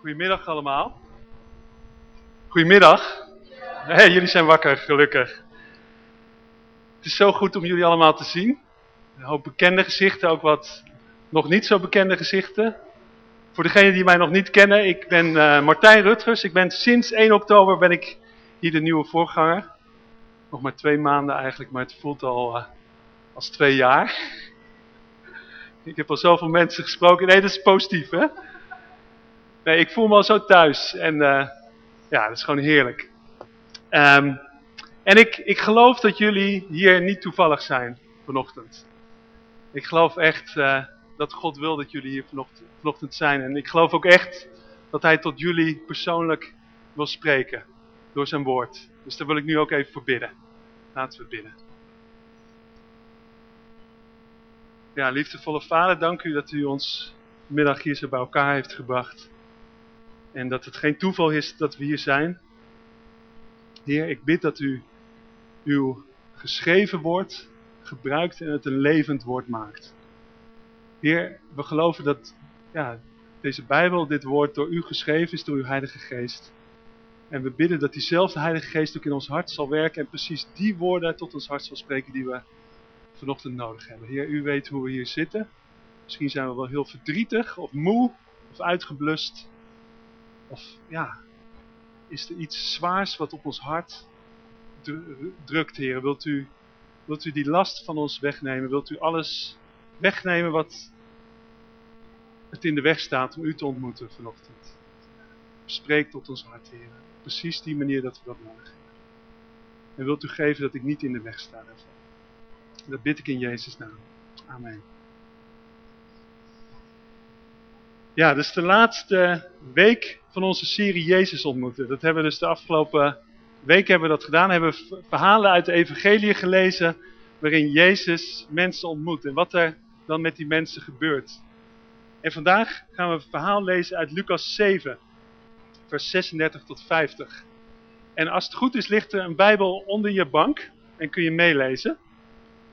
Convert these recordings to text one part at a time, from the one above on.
Goedemiddag allemaal. Goedemiddag. Jullie zijn wakker, gelukkig. Het is zo goed om jullie allemaal te zien. Een hoop bekende gezichten, ook wat nog niet zo bekende gezichten. Voor degenen die mij nog niet kennen, ik ben uh, Martijn Rutgers. Ik ben sinds 1 oktober ben ik hier de nieuwe voorganger. Nog maar twee maanden eigenlijk, maar het voelt al uh, als twee jaar. Ik heb al zoveel mensen gesproken. Nee, dat is positief, hè? Nee, ik voel me al zo thuis. En uh, ja, dat is gewoon heerlijk. Um, en ik, ik geloof dat jullie hier niet toevallig zijn vanochtend. Ik geloof echt uh, dat God wil dat jullie hier vanochtend, vanochtend zijn. En ik geloof ook echt dat hij tot jullie persoonlijk wil spreken door zijn woord. Dus daar wil ik nu ook even voor bidden. Laten we bidden. Ja, liefdevolle vader, dank u dat u ons middag hier zo bij elkaar heeft gebracht. En dat het geen toeval is dat we hier zijn. Heer, ik bid dat u uw geschreven woord gebruikt en het een levend woord maakt. Heer, we geloven dat ja, deze Bijbel, dit woord door u geschreven is, door uw Heilige Geest. En we bidden dat diezelfde Heilige Geest ook in ons hart zal werken en precies die woorden tot ons hart zal spreken die we vanochtend nodig hebben. Heer, u weet hoe we hier zitten. Misschien zijn we wel heel verdrietig of moe of uitgeblust. Of ja, is er iets zwaars wat op ons hart drukt, Heer? Wilt u, wilt u die last van ons wegnemen? Wilt u alles wegnemen wat het in de weg staat om u te ontmoeten vanochtend? Spreek tot ons hart, Heer. Precies die manier dat we dat nodig hebben. En wilt u geven dat ik niet in de weg sta daarvan. Dat bid ik in Jezus' naam. Amen. Ja, dus de laatste week van onze serie Jezus ontmoeten. Dat hebben we dus de afgelopen week hebben we dat gedaan. Hebben we verhalen uit de evangelie gelezen waarin Jezus mensen ontmoet. En wat er dan met die mensen gebeurt. En vandaag gaan we een verhaal lezen uit Lucas 7, vers 36 tot 50. En als het goed is ligt er een bijbel onder je bank en kun je meelezen.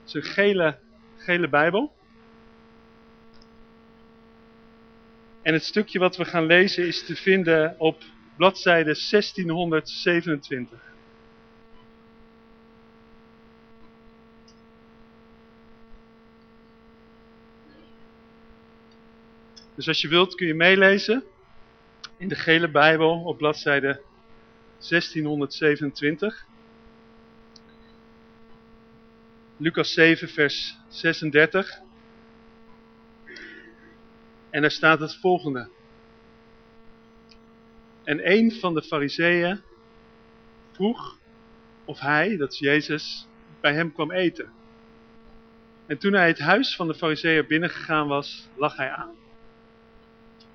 Het is een gele, gele bijbel. En het stukje wat we gaan lezen is te vinden op bladzijde 1627. Dus als je wilt kun je meelezen in de gele Bijbel op bladzijde 1627. Lucas 7 vers 36. En daar staat het volgende. En een van de fariseeën vroeg of hij, dat is Jezus, bij hem kwam eten. En toen hij het huis van de fariseeën binnengegaan was, lag hij aan.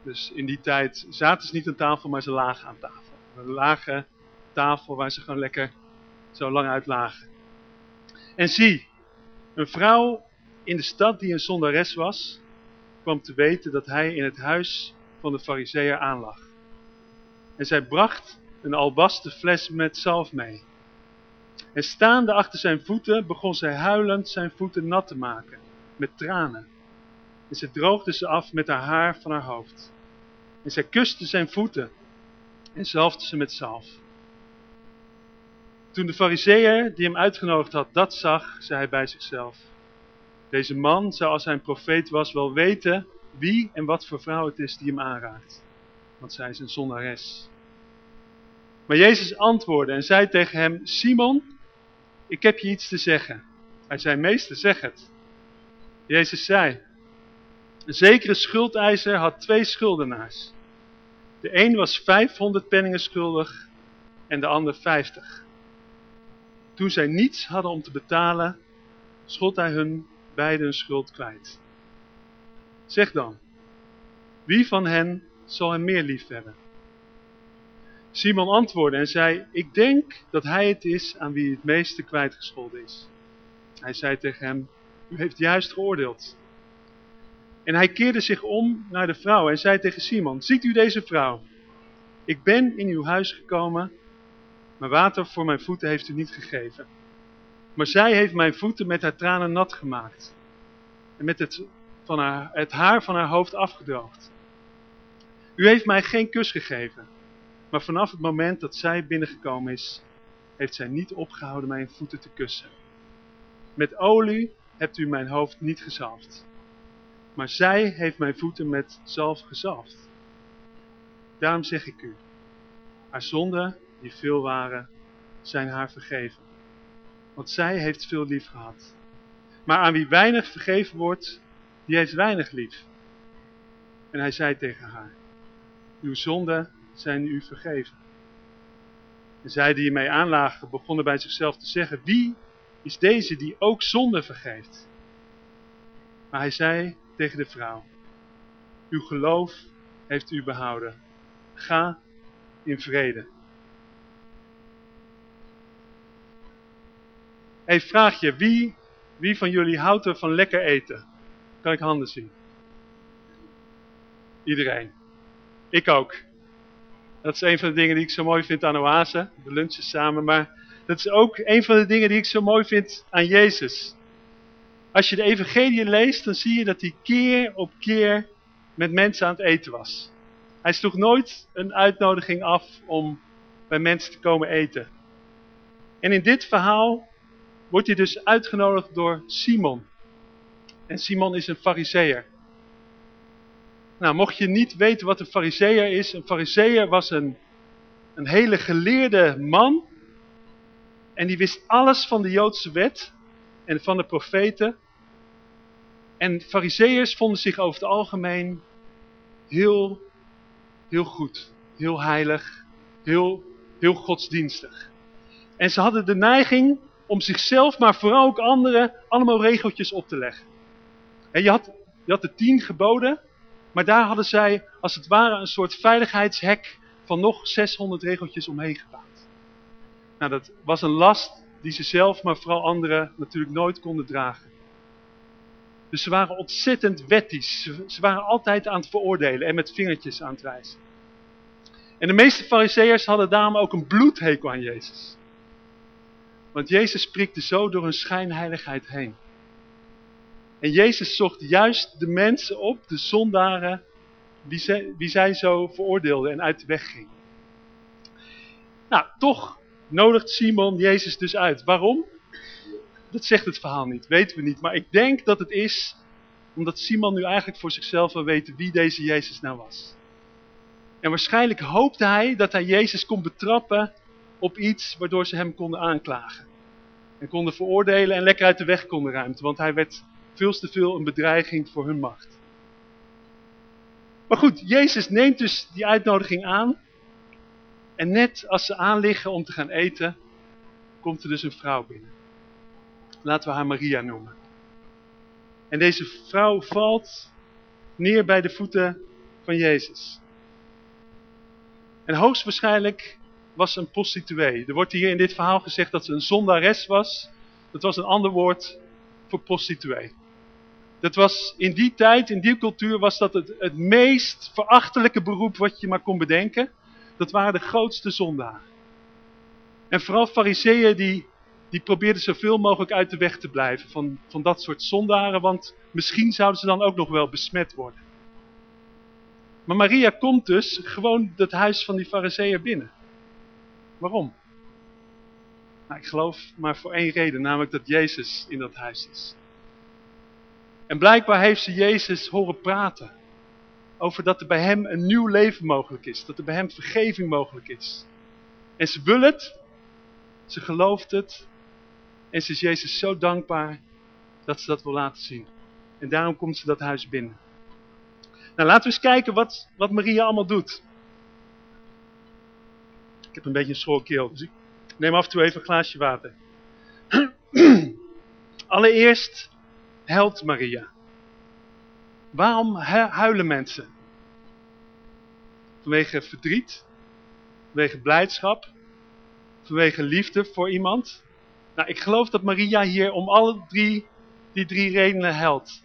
Dus in die tijd zaten ze niet aan tafel, maar ze lagen aan tafel. Een lage tafel waar ze gewoon lekker zo lang uit lagen. En zie, een vrouw in de stad die een zondares was, kwam te weten dat hij in het huis van de fariseeër aanlag. En zij bracht een albasten fles met zalf mee. En staande achter zijn voeten begon zij huilend zijn voeten nat te maken, met tranen. En zij droogde ze af met haar haar van haar hoofd. En zij kuste zijn voeten en zalfde ze met zalf. Toen de fariseeër die hem uitgenodigd had dat zag, zei hij bij zichzelf. Deze man zou als hij een profeet was wel weten wie en wat voor vrouw het is die hem aanraakt. Want zij is een zondares. Maar Jezus antwoordde en zei tegen hem, Simon, ik heb je iets te zeggen. Hij zei, meester, zeg het. Jezus zei, een zekere schuldeiser had twee schuldenaars. De een was 500 penningen schuldig en de ander 50. Toen zij niets hadden om te betalen, schold hij hun beiden een schuld kwijt. Zeg dan, wie van hen zal hem meer lief hebben? Simon antwoordde en zei, ik denk dat hij het is aan wie het meeste kwijtgescholden is. Hij zei tegen hem, u heeft juist geoordeeld. En hij keerde zich om naar de vrouw en zei tegen Simon, ziet u deze vrouw? Ik ben in uw huis gekomen, maar water voor mijn voeten heeft u niet gegeven. Maar zij heeft mijn voeten met haar tranen nat gemaakt. En met het, van haar, het haar van haar hoofd afgedroogd. U heeft mij geen kus gegeven. Maar vanaf het moment dat zij binnengekomen is, heeft zij niet opgehouden mijn voeten te kussen. Met olie hebt u mijn hoofd niet gezalfd. Maar zij heeft mijn voeten met zalf gezalfd. Daarom zeg ik u, haar zonden, die veel waren, zijn haar vergeven. Want zij heeft veel lief gehad. Maar aan wie weinig vergeven wordt, die heeft weinig lief. En hij zei tegen haar, uw zonden zijn u vergeven. En zij die ermee aanlagen begonnen bij zichzelf te zeggen, wie is deze die ook zonde vergeeft? Maar hij zei tegen de vrouw, uw geloof heeft u behouden. Ga in vrede. Hey, vraag je, wie, wie van jullie houdt er van lekker eten? Kan ik handen zien? Iedereen. Ik ook. Dat is een van de dingen die ik zo mooi vind aan Oase. De lunchen samen. Maar dat is ook een van de dingen die ik zo mooi vind aan Jezus. Als je de evangelie leest, dan zie je dat hij keer op keer met mensen aan het eten was. Hij sloeg nooit een uitnodiging af om bij mensen te komen eten. En in dit verhaal wordt hij dus uitgenodigd door Simon. En Simon is een fariseer. Nou, mocht je niet weten wat een fariseer is. Een fariseer was een, een hele geleerde man. En die wist alles van de Joodse wet en van de profeten. En fariseërs vonden zich over het algemeen heel, heel goed. Heel heilig. Heel, heel godsdienstig. En ze hadden de neiging om zichzelf, maar vooral ook anderen, allemaal regeltjes op te leggen. En je had, je had de tien geboden, maar daar hadden zij als het ware een soort veiligheidshek van nog 600 regeltjes omheen gebouwd. Nou, dat was een last die ze zelf, maar vooral anderen natuurlijk nooit konden dragen. Dus ze waren ontzettend wettisch. Ze waren altijd aan het veroordelen en met vingertjes aan het wijzen. En de meeste fariseërs hadden daarom ook een bloedhekel aan Jezus. Want Jezus prikte zo door een schijnheiligheid heen. En Jezus zocht juist de mensen op, de zondaren, die zij, die zij zo veroordeelden en uit de weg gingen. Nou, toch nodigt Simon Jezus dus uit. Waarom? Dat zegt het verhaal niet, weten we niet. Maar ik denk dat het is omdat Simon nu eigenlijk voor zichzelf wil weten wie deze Jezus nou was. En waarschijnlijk hoopte hij dat hij Jezus kon betrappen op iets waardoor ze hem konden aanklagen. En konden veroordelen en lekker uit de weg konden ruimen. Want hij werd veel te veel een bedreiging voor hun macht. Maar goed, Jezus neemt dus die uitnodiging aan. En net als ze aanliggen om te gaan eten, komt er dus een vrouw binnen. Laten we haar Maria noemen. En deze vrouw valt neer bij de voeten van Jezus. En hoogstwaarschijnlijk was een prostituee. Er wordt hier in dit verhaal gezegd dat ze een zondares was. Dat was een ander woord voor prostituee. Dat was in die tijd, in die cultuur, was dat het, het meest verachtelijke beroep wat je maar kon bedenken. Dat waren de grootste zondaren. En vooral fariseeën die, die probeerden zoveel mogelijk uit de weg te blijven van, van dat soort zondaren. Want misschien zouden ze dan ook nog wel besmet worden. Maar Maria komt dus gewoon het huis van die fariseeën binnen. Waarom? Nou, ik geloof maar voor één reden, namelijk dat Jezus in dat huis is. En blijkbaar heeft ze Jezus horen praten. Over dat er bij hem een nieuw leven mogelijk is. Dat er bij hem vergeving mogelijk is. En ze wil het. Ze gelooft het. En ze is Jezus zo dankbaar dat ze dat wil laten zien. En daarom komt ze dat huis binnen. Nou, laten we eens kijken wat, wat Maria allemaal doet. Ik heb een beetje een schor keel, dus ik neem af en toe even een glaasje water. Allereerst helpt Maria. Waarom huilen mensen? Vanwege verdriet, vanwege blijdschap, vanwege liefde voor iemand. Nou, ik geloof dat Maria hier om alle drie, die drie redenen helpt.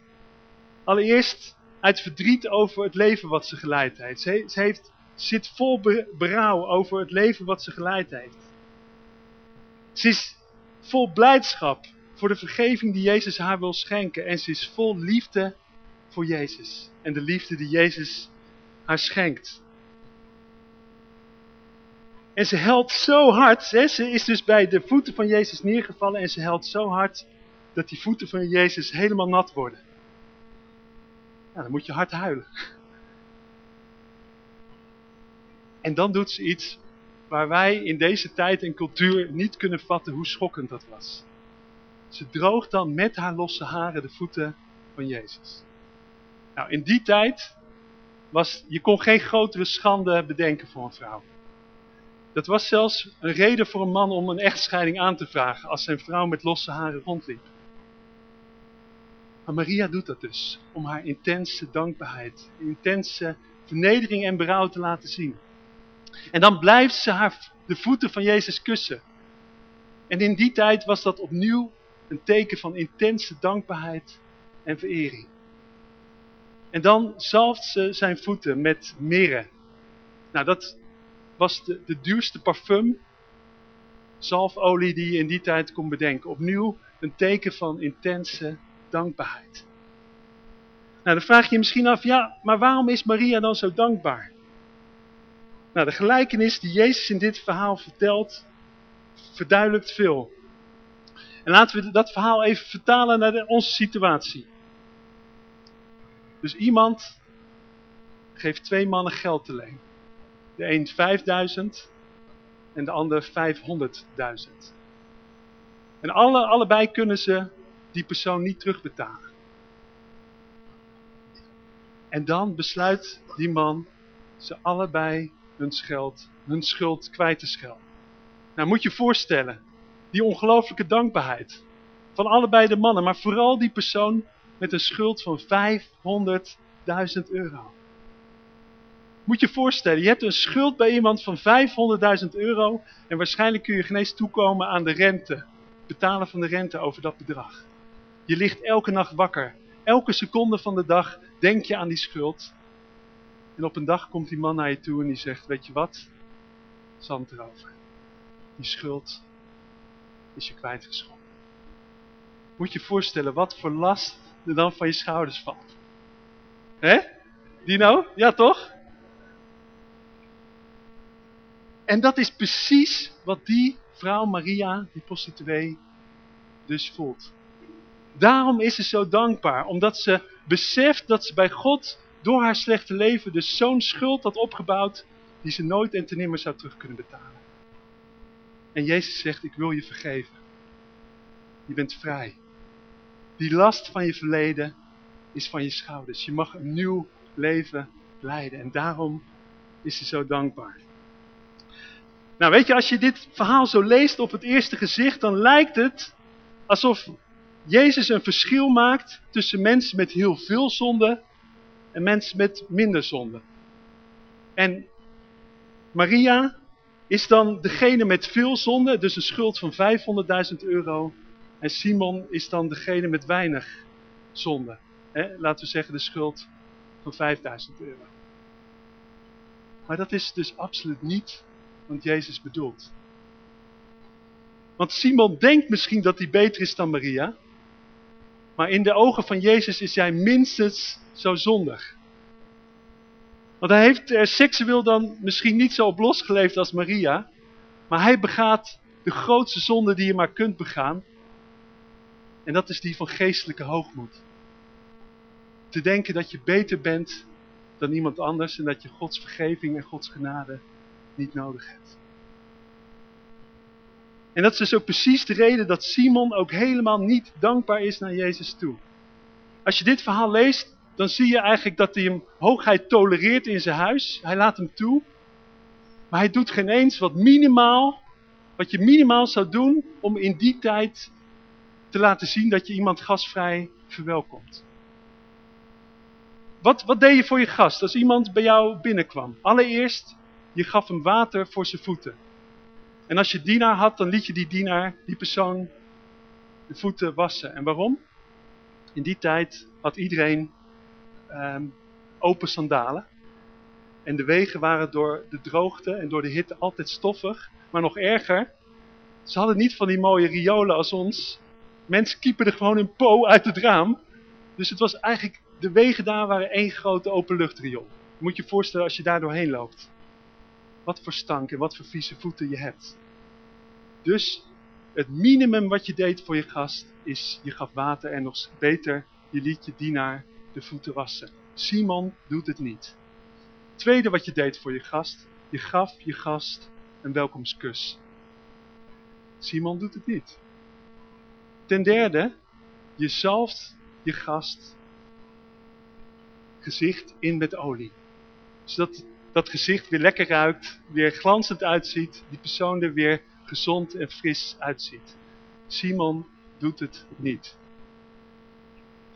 Allereerst uit verdriet over het leven wat ze geleid heeft. Ze, ze heeft, zit vol berouw over het leven wat ze geleid heeft. Ze is vol blijdschap voor de vergeving die Jezus haar wil schenken. En ze is vol liefde voor Jezus. En de liefde die Jezus haar schenkt. En ze helpt zo hard, ze is dus bij de voeten van Jezus neergevallen en ze helpt zo hard dat die voeten van Jezus helemaal nat worden. Nou, dan moet je hard huilen. En dan doet ze iets waar wij in deze tijd en cultuur niet kunnen vatten hoe schokkend dat was. Ze droogt dan met haar losse haren de voeten van Jezus. Nou, in die tijd was, je kon geen grotere schande bedenken voor een vrouw. Dat was zelfs een reden voor een man om een echtscheiding aan te vragen als zijn vrouw met losse haren rondliep. Maar Maria doet dat dus, om haar intense dankbaarheid, intense vernedering en berouw te laten zien. En dan blijft ze haar, de voeten van Jezus kussen. En in die tijd was dat opnieuw een teken van intense dankbaarheid en verering. En dan zalft ze zijn voeten met mirre. Nou, dat was de, de duurste parfum, zalfolie die je in die tijd kon bedenken. Opnieuw een teken van intense dankbaarheid. Nou, dan vraag je je misschien af, ja, maar waarom is Maria dan zo dankbaar? Nou, de gelijkenis die Jezus in dit verhaal vertelt, verduidelijkt veel. En laten we dat verhaal even vertalen naar de, onze situatie. Dus iemand geeft twee mannen geld te leen. De een 5000 en de ander 500.000. En alle, allebei kunnen ze die persoon niet terugbetalen. En dan besluit die man ze allebei hun, schuld, hun schuld kwijt te schelden. Nou moet je voorstellen, die ongelooflijke dankbaarheid van allebei de mannen, maar vooral die persoon met een schuld van 500.000 euro. Moet je je voorstellen, je hebt een schuld bij iemand van 500.000 euro en waarschijnlijk kun je geen eens toekomen aan de rente, betalen van de rente over dat bedrag. Je ligt elke nacht wakker, elke seconde van de dag denk je aan die schuld en op een dag komt die man naar je toe en die zegt, weet je wat, zand erover. Die schuld is je kwijtgescholden. Moet je voorstellen wat voor last er dan van je schouders valt. Hè? Dino? Ja toch? En dat is precies wat die vrouw Maria, die prostituee, dus voelt. Daarom is ze zo dankbaar, omdat ze beseft dat ze bij God door haar slechte leven dus zo'n schuld had opgebouwd die ze nooit en ten nimmer zou terug kunnen betalen. En Jezus zegt, ik wil je vergeven. Je bent vrij. Die last van je verleden is van je schouders. Je mag een nieuw leven leiden. En daarom is ze zo dankbaar. Nou weet je, als je dit verhaal zo leest op het eerste gezicht, dan lijkt het alsof Jezus een verschil maakt tussen mensen met heel veel zonde en mensen met minder zonde. En Maria is dan degene met veel zonde, dus een schuld van 500.000 euro. En Simon is dan degene met weinig zonde. laten we zeggen de schuld van 5000 euro. Maar dat is dus absoluut niet wat Jezus bedoelt. Want Simon denkt misschien dat hij beter is dan Maria. Maar in de ogen van Jezus is hij minstens zo zondig. Want hij heeft er seksueel dan misschien niet zo op losgeleefd als Maria. Maar hij begaat de grootste zonde die je maar kunt begaan. En dat is die van geestelijke hoogmoed. Te denken dat je beter bent dan iemand anders en dat je Gods vergeving en Gods genade niet nodig hebt. En dat is dus ook precies de reden dat Simon ook helemaal niet dankbaar is naar Jezus toe. Als je dit verhaal leest, dan zie je eigenlijk dat hij hem hoogheid tolereert in zijn huis. Hij laat hem toe. Maar hij doet geen eens wat minimaal, wat je minimaal zou doen om in die tijd te laten zien dat je iemand gasvrij verwelkomt. Wat, wat deed je voor je gast als iemand bij jou binnenkwam? Allereerst, je gaf hem water voor zijn voeten. En als je dienaar had, dan liet je die dienaar, die persoon, de voeten wassen. En waarom? In die tijd had iedereen um, open sandalen. En de wegen waren door de droogte en door de hitte altijd stoffig. Maar nog erger, ze hadden niet van die mooie riolen als ons. Mensen kiepen er gewoon een po uit het raam. Dus het was eigenlijk, de wegen daar waren één grote openluchtriool. Je moet je voorstellen als je daar doorheen loopt. Wat voor stank en wat voor vieze voeten je hebt. Dus het minimum wat je deed voor je gast is je gaf water en nog beter je liet je dienaar de voeten wassen. Simon doet het niet. Tweede wat je deed voor je gast, je gaf je gast een welkomstkus. Simon doet het niet. Ten derde, je zalft je gast gezicht in met olie. Zodat dat gezicht weer lekker ruikt, weer glanzend uitziet, die persoon er weer gezond en fris uitziet. Simon doet het niet.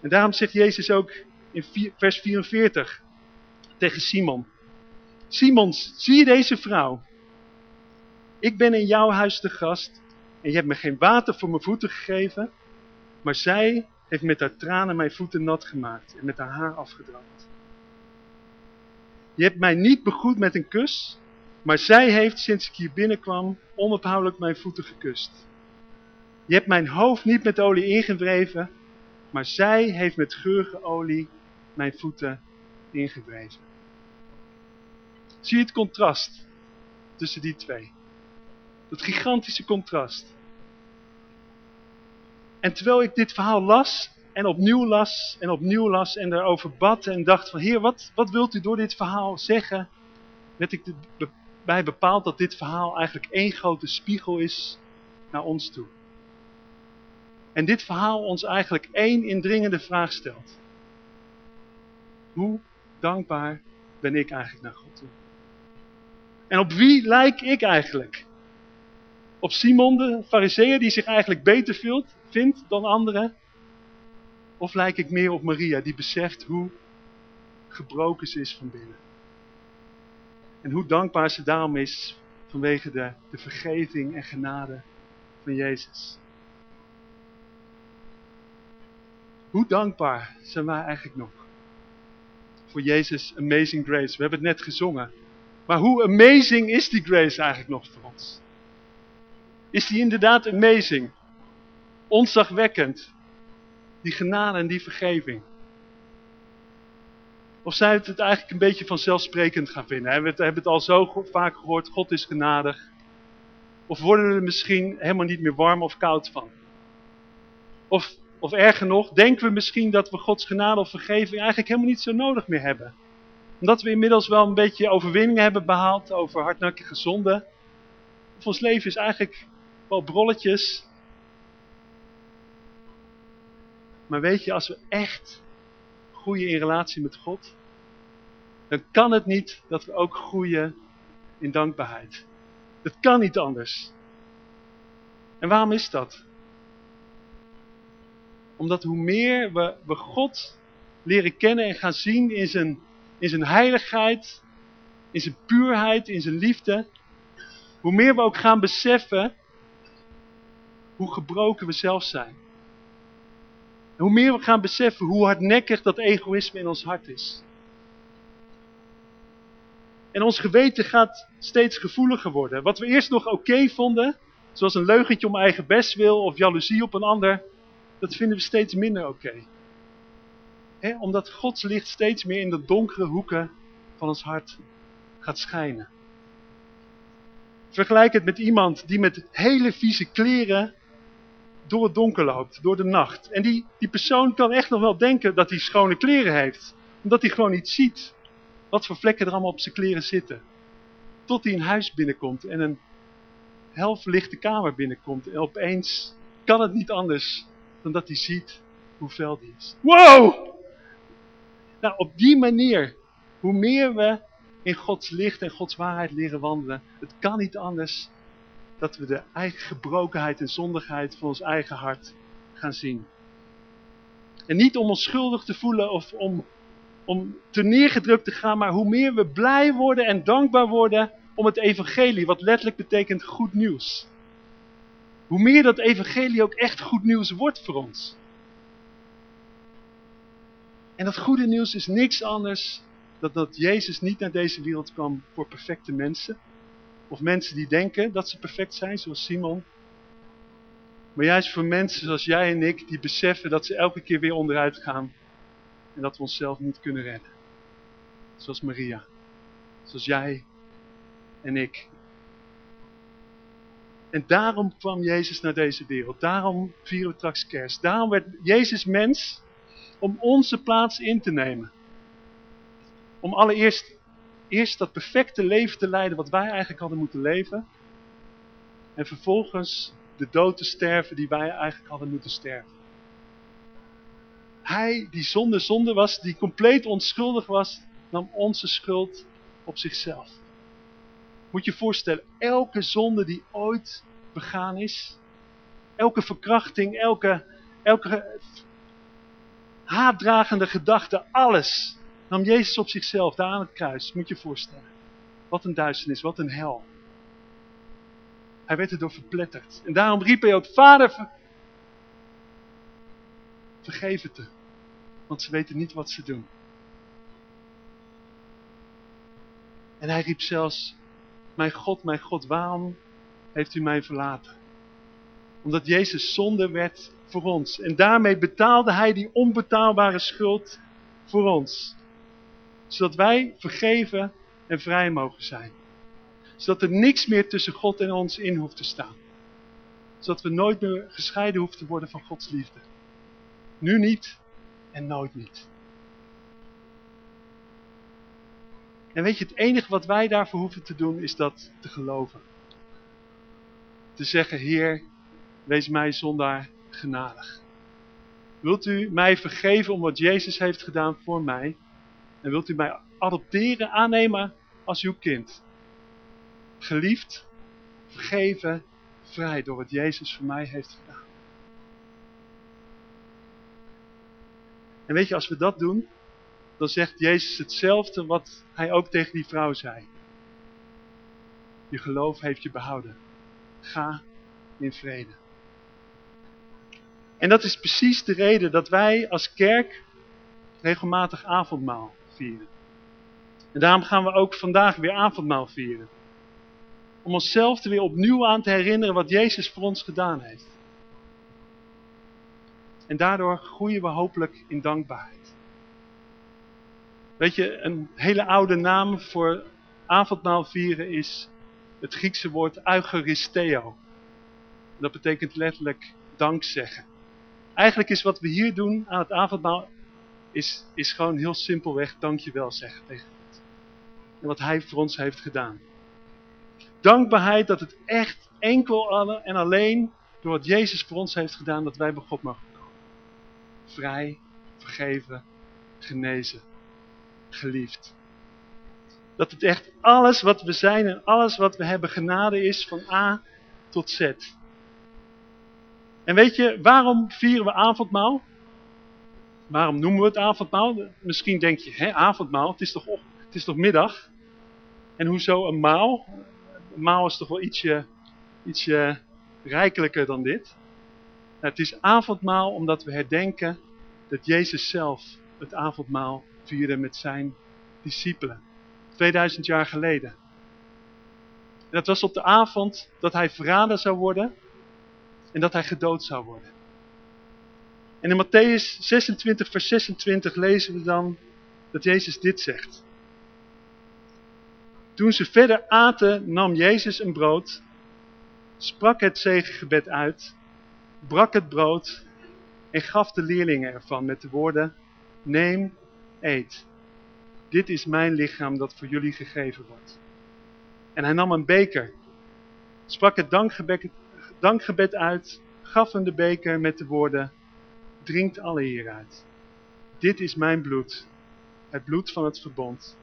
En daarom zegt Jezus ook in vers 44 tegen Simon. Simon, zie je deze vrouw? Ik ben in jouw huis de gast en je hebt me geen water voor mijn voeten gegeven, maar zij heeft met haar tranen mijn voeten nat gemaakt en met haar haar afgedroogd. Je hebt mij niet begroet met een kus, maar zij heeft sinds ik hier binnenkwam onophoudelijk mijn voeten gekust. Je hebt mijn hoofd niet met olie ingewreven, maar zij heeft met geurige olie mijn voeten ingewreven. Zie je het contrast tussen die twee? Dat gigantische contrast. En terwijl ik dit verhaal las en opnieuw las en opnieuw las en daarover bad en dacht van heer, wat, wat wilt u door dit verhaal zeggen? Werd ik bij bepaald dat dit verhaal eigenlijk één grote spiegel is naar ons toe. En dit verhaal ons eigenlijk één indringende vraag stelt. Hoe dankbaar ben ik eigenlijk naar God toe? En op wie lijk ik eigenlijk? Op Simon de fariseer die zich eigenlijk beter vindt dan anderen? Of lijk ik meer op Maria die beseft hoe gebroken ze is van binnen? En hoe dankbaar ze daarom is vanwege de, de vergeving en genade van Jezus. Hoe dankbaar zijn wij eigenlijk nog voor Jezus' amazing grace? We hebben het net gezongen. Maar hoe amazing is die grace eigenlijk nog voor ons? Is die inderdaad amazing? Onzagwekkend? Die genade en die vergeving? Of zijn we het eigenlijk een beetje vanzelfsprekend gaan vinden? We hebben het al zo vaak gehoord, God is genadig. Of worden we er misschien helemaal niet meer warm of koud van? Of, of erger nog, denken we misschien dat we Gods genade of vergeving eigenlijk helemaal niet zo nodig meer hebben? Omdat we inmiddels wel een beetje overwinningen hebben behaald over hardnakkige zonden. Of ons leven is eigenlijk wel brolletjes. Maar weet je, als we echt groeien in relatie met God, dan kan het niet dat we ook groeien in dankbaarheid. Dat kan niet anders. En waarom is dat? Omdat hoe meer we, we God leren kennen en gaan zien in zijn, in zijn heiligheid, in zijn puurheid, in zijn liefde, hoe meer we ook gaan beseffen hoe gebroken we zelf zijn hoe meer we gaan beseffen hoe hardnekkig dat egoïsme in ons hart is. En ons geweten gaat steeds gevoeliger worden. Wat we eerst nog oké vonden, zoals een leugentje om eigen best wil of jaloezie op een ander, dat vinden we steeds minder oké. Omdat Gods licht steeds meer in de donkere hoeken van ons hart gaat schijnen. Vergelijk het met iemand die met hele vieze kleren door het donker loopt, door de nacht. En die, die persoon kan echt nog wel denken dat hij schone kleren heeft. Omdat hij gewoon niet ziet wat voor vlekken er allemaal op zijn kleren zitten. Tot hij een huis binnenkomt en een helverlichte kamer binnenkomt. En opeens kan het niet anders dan dat hij ziet hoe vuil die is. Wow! Nou, op die manier, hoe meer we in Gods licht en Gods waarheid leren wandelen, het kan niet anders dat we de eigen gebrokenheid en zondigheid van ons eigen hart gaan zien. En niet om ons schuldig te voelen of om, om te neergedrukt te gaan, maar hoe meer we blij worden en dankbaar worden om het evangelie, wat letterlijk betekent goed nieuws. Hoe meer dat evangelie ook echt goed nieuws wordt voor ons. En dat goede nieuws is niks anders dan dat Jezus niet naar deze wereld kwam voor perfecte mensen. Of mensen die denken dat ze perfect zijn, zoals Simon. Maar juist voor mensen zoals jij en ik, die beseffen dat ze elke keer weer onderuit gaan. En dat we onszelf niet kunnen redden. Zoals Maria. Zoals jij en ik. En daarom kwam Jezus naar deze wereld. Daarom vieren we straks kerst. Daarom werd Jezus mens om onze plaats in te nemen. Om allereerst eerst dat perfecte leven te leiden wat wij eigenlijk hadden moeten leven. En vervolgens de dood te sterven die wij eigenlijk hadden moeten sterven. Hij die zonder zonde was, die compleet onschuldig was, nam onze schuld op zichzelf. Moet je voorstellen, elke zonde die ooit begaan is, elke verkrachting, elke, elke haatdragende gedachte, alles nam Jezus op zichzelf daar aan het kruis. Moet je je voorstellen. Wat een duisternis, wat een hel. Hij werd erdoor verpletterd. En daarom riep hij ook, vader, vergeef het Want ze weten niet wat ze doen. En hij riep zelfs, mijn God, mijn God, waarom heeft u mij verlaten? Omdat Jezus zonde werd voor ons. En daarmee betaalde hij die onbetaalbare schuld voor ons. Zodat wij vergeven en vrij mogen zijn. Zodat er niks meer tussen God en ons in hoeft te staan. Zodat we nooit meer gescheiden hoeven te worden van Gods liefde. Nu niet en nooit niet. En weet je, het enige wat wij daarvoor hoeven te doen is dat te geloven. Te zeggen, Heer, wees mij zondaar genadig. Wilt u mij vergeven om wat Jezus heeft gedaan voor mij? En wilt u mij adopteren, aannemen als uw kind? Geliefd, vergeven, vrij door wat Jezus voor mij heeft gedaan. En weet je, als we dat doen, dan zegt Jezus hetzelfde wat hij ook tegen die vrouw zei. Je geloof heeft je behouden. Ga in vrede. En dat is precies de reden dat wij als kerk regelmatig avondmaal En daarom gaan we ook vandaag weer avondmaal vieren. Om onszelf er weer opnieuw aan te herinneren wat Jezus voor ons gedaan heeft. En daardoor groeien we hopelijk in dankbaarheid. Weet je, een hele oude naam voor avondmaal vieren is het Griekse woord eucharisteo. Dat betekent letterlijk dankzeggen. Eigenlijk is wat we hier doen aan het avondmaal, is, is gewoon heel simpelweg dankjewel zeggen tegen God. En wat hij voor ons heeft gedaan. Dankbaarheid dat het echt enkel en alleen door wat Jezus voor ons heeft gedaan, dat wij bij God mogen komen. Vrij, vergeven, genezen geliefd. Dat het echt alles wat we zijn en alles wat we hebben genade is van A tot Z. En weet je, waarom vieren we avondmaal? Waarom noemen we het avondmaal? Misschien denk je, hè, avondmaal, het is toch, het is toch middag? En hoezo een maal? Een maal is toch wel ietsje, ietsje rijkelijker dan dit? Nou, het is avondmaal omdat we herdenken dat Jezus zelf het avondmaal vierde met zijn discipelen. 2000 jaar geleden. En dat was op de avond dat hij verraden zou worden en dat hij gedood zou worden. En in Matthäus 26 vers 26 lezen we dan dat Jezus dit zegt. Toen ze verder aten nam Jezus een brood, sprak het zegengebed uit, brak het brood en gaf de leerlingen ervan met de woorden, neem eet. Dit is mijn lichaam dat voor jullie gegeven wordt. En hij nam een beker, sprak het dankgebed, dankgebed uit, gaf hem de beker met de woorden, drinkt alle hieruit. Dit is mijn bloed, het bloed van het verbond,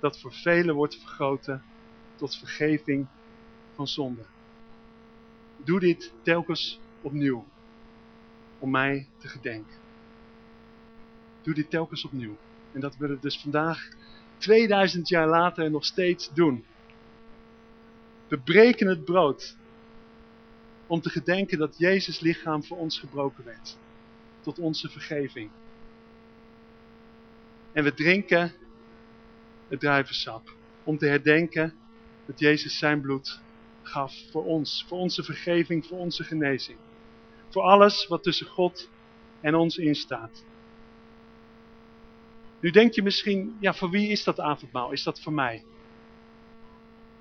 dat voor velen wordt vergoten tot vergeving van zonde. Doe dit telkens opnieuw, om mij te gedenken. Doe dit telkens opnieuw. En dat willen we dus vandaag, 2000 jaar later, nog steeds doen. We breken het brood om te gedenken dat Jezus lichaam voor ons gebroken werd. Tot onze vergeving. En we drinken het druivensap om te herdenken dat Jezus zijn bloed gaf voor ons. Voor onze vergeving, voor onze genezing. Voor alles wat tussen God en ons instaat. Nu denk je misschien, ja voor wie is dat avondmaal? Is dat voor mij?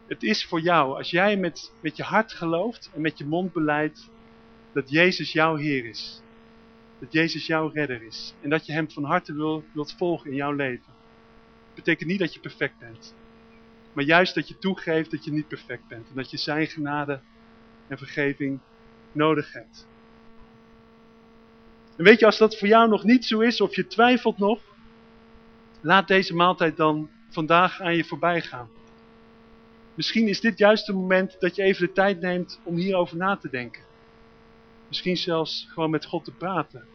Het is voor jou, als jij met, met je hart gelooft en met je mond beleidt dat Jezus jouw Heer is. Dat Jezus jouw redder is. En dat je hem van harte wil, wilt volgen in jouw leven. Dat betekent niet dat je perfect bent. Maar juist dat je toegeeft dat je niet perfect bent. En dat je zijn genade en vergeving nodig hebt. En weet je, als dat voor jou nog niet zo is of je twijfelt nog. Laat deze maaltijd dan vandaag aan je voorbij gaan. Misschien is dit juist het moment dat je even de tijd neemt om hierover na te denken. Misschien zelfs gewoon met God te praten.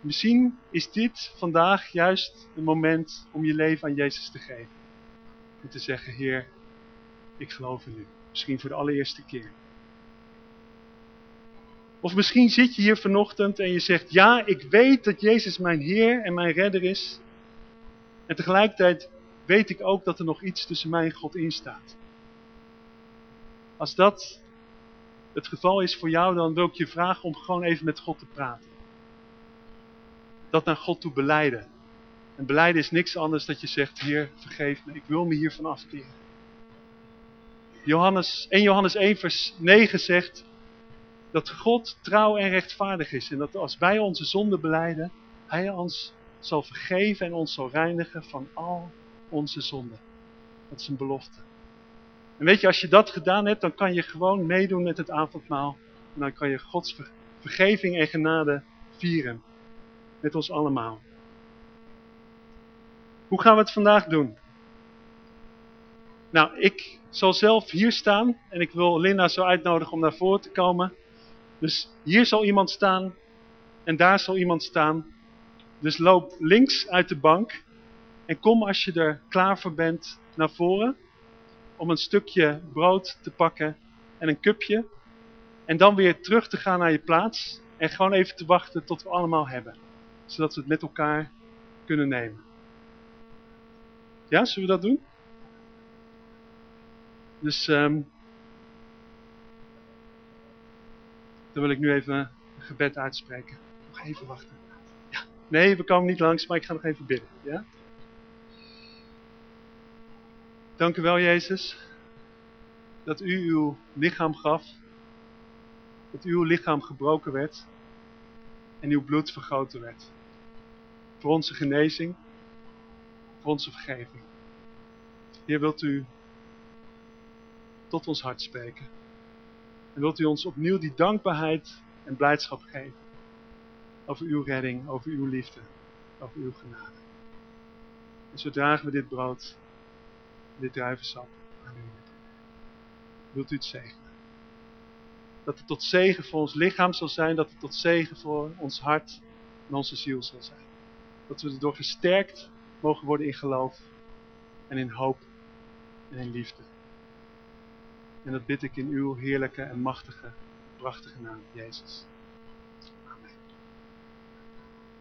Misschien is dit vandaag juist het moment om je leven aan Jezus te geven. En te zeggen, Heer, ik geloof in u. Misschien voor de allereerste keer. Of misschien zit je hier vanochtend en je zegt, ja, ik weet dat Jezus mijn Heer en mijn Redder is. En tegelijkertijd weet ik ook dat er nog iets tussen mij en God in staat. Als dat het geval is voor jou, dan wil ik je vragen om gewoon even met God te praten. Dat naar God toe beleiden. En beleiden is niks anders dat je zegt, Heer, vergeef me, ik wil me hiervan afkeren. Johannes, 1 Johannes 1 vers 9 zegt dat God trouw en rechtvaardig is. En dat als wij onze zonde beleiden, Hij ons zal vergeven en ons zal reinigen van al onze zonden. Dat is een belofte. En weet je, als je dat gedaan hebt, dan kan je gewoon meedoen met het avondmaal. En dan kan je Gods vergeving en genade vieren. Met ons allemaal. Hoe gaan we het vandaag doen? Nou, ik zal zelf hier staan en ik wil Linda zo uitnodigen om naar voren te komen. Dus hier zal iemand staan en daar zal iemand staan. Dus loop links uit de bank en kom als je er klaar voor bent naar voren om een stukje brood te pakken en een cupje. En dan weer terug te gaan naar je plaats en gewoon even te wachten tot we allemaal hebben. Zodat we het met elkaar kunnen nemen. Ja, zullen we dat doen? Dus um, dan wil ik nu even een gebed uitspreken. Nog even wachten. Ja. Nee, we komen niet langs, maar ik ga nog even bidden. Ja? Dank u wel, Jezus, dat u uw lichaam gaf, dat uw lichaam gebroken werd en uw bloed vergoten werd. Voor onze genezing, voor onze vergeving. Heer, wilt u tot ons hart spreken. En wilt u ons opnieuw die dankbaarheid en blijdschap geven. Over uw redding, over uw liefde, over uw genade. En zo dragen we dit brood dit druivensap aan. Wilt u het zegenen? Dat het tot zegen voor ons lichaam zal zijn, dat het tot zegen voor ons hart en onze ziel zal zijn. Dat we erdoor gesterkt mogen worden in geloof en in hoop en in liefde. En dat bid ik in uw heerlijke en machtige, prachtige naam, Jezus.